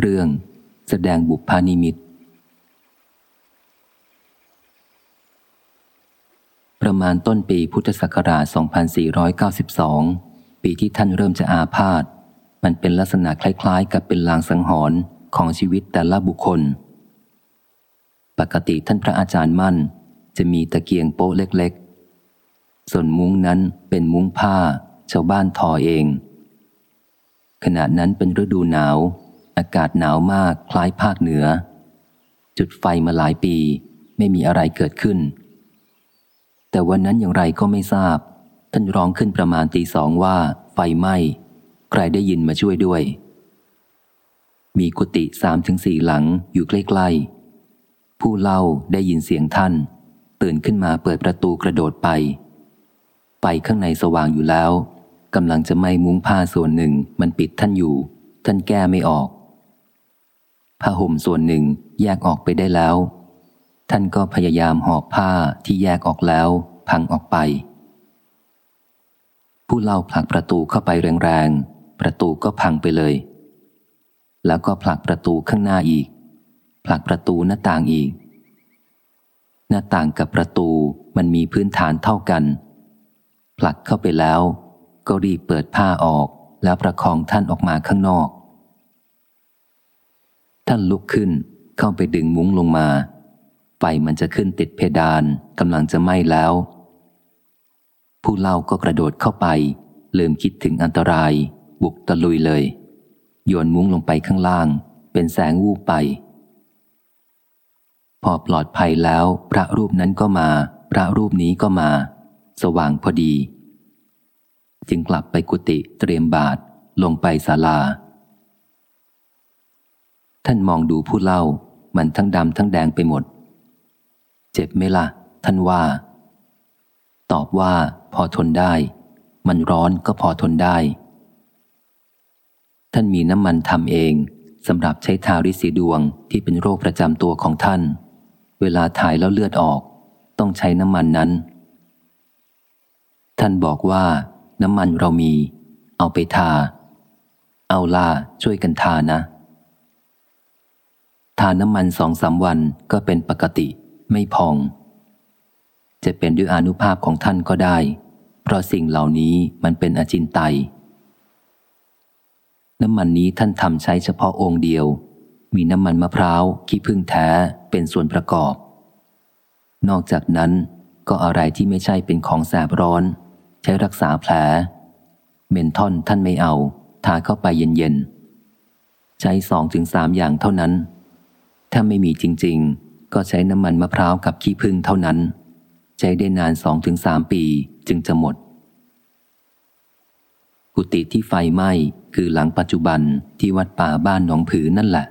เรื่อง แสดงบุพานิมิต ประมาณต้นปีพุทธศักราช 2492 ปีที่ท่านเริ่มจะอาพาธ มันเป็นลักษณะคล้ายๆ กับเป็นลางสังหรณ์ของชีวิตแต่ละบุคคล ปกติท่านพระอาจารย์มั่น จะมีตะเกียงโป๊ะเล็กๆ ส่วนมุ้งนั้นเป็นมุ้งผ้า ชาวบ้านทอเอง ขณะนั้นเป็นฤดูหนาว อากาศหนาวมากคล้ายภาคเหนือ จุดไฟมาหลายปี ไม่มีอะไรเกิดขึ้น แต่วันนั้นอย่างไรก็ไม่ทราบ ท่านร้องขึ้นประมาณตีสองว่า ไฟไหม้ ใครได้ยินมาช่วยด้วย มีกุฏิสามถึงสี่หลังอยู่ใกล้ๆ ผู้เล่าได้ยินเสียงท่าน ตื่นขึ้นมาเปิดประตูกระโดดไป ไปข้างในสว่างอยู่แล้วกำลังจะไม่มุ้งผ้าส่วนหนึ่งมันปิดท่านอยู่ ท่านแก้ไม่ออก ผ้าห่มส่วนหนึ่งแยกออกไปได้แล้ว ท่านก็พยายามหอบผ้าที่แยกออกแล้ว พังออกไป ผู้เล่าผลักประตูเข้าไปแรงๆ ประตูก็พังไปเลย แล้วก็ผลักประตูข้างหน้าอีก ผลักประตูหน้าต่างอีก หน้าต่างกับประตูมันมีพื้นฐานเท่ากัน ผลักเข้าไปแล้ว ก็รีบเปิดผ้าออกแล้วประคองท่านออกมาข้างนอก ท่านลุกขึ้นเข้าไปดึงมุ้งลงมา ไฟมันจะขึ้นติดเพดานกำลังจะไหม้แล้ว ผู้เล่าก็กระโดดเข้าไป ลืมคิดถึงอันตราย บุกตะลุยเลย โยนมุ้งลงไปข้างล่าง เป็นแสงวูบไป พอปลอดภัยแล้ว พระรูปนั้นก็มา พระรูปนี้ก็มา สว่างพอดี จึงกลับไปกุฏิเตรียมบาทลงไปศาลา ท่านมองดูผู้เล่า มันทั้งดำทั้งแดงไปหมด เจ็บไหมละ่ะ ท่านว่า ตอบว่า พอทนได้ มันร้อนก็พอทนได้ ท่านมีน้ำมันทำเองสำหรับใช้ทาริสีดวงที่เป็นโรคประจำตัวของท่าน เวลาถ่ายแล้วเลือดออก ต้องใช้น้ำมันนั้น ท่านบอกว่า น้ำมันเรามี เอาไปทา เอาล่าช่วยกันทานะ ทาน้ำมันสองสาวันก็เป็นปกติไม่พอง จะเป็นด้วยอนุภาพของท่านก็ได้ เพราะสิ่งเหล่านี้มันเป็นอจินไตย น้ำมันนี้ท่านทำใช้เฉพาะองค์เดียว มีน้ำมันมะพร้าวขี้พึ่งแท้เป็นส่วนประกอบ นอกจากนั้นก็อะไรที่ไม่ใช่เป็นของแสบร้อน ใช้รักษาแผล เมนทอนท่านไม่เอา ทาเข้าไปเย็นๆ ใช้สองถึงสามอย่างเท่านั้น ถ้าไม่มีจริง ๆ ก็ใช้น้ำมันมะพร้าวกับขี้ผึ้งเท่านั้น ใช้ได้นานสองถึงสามปีจึงจะหมด กุฏิที่ไฟไหม้คือหลังปัจจุบันที่วัดป่าบ้านหนองผือนั่นแหละ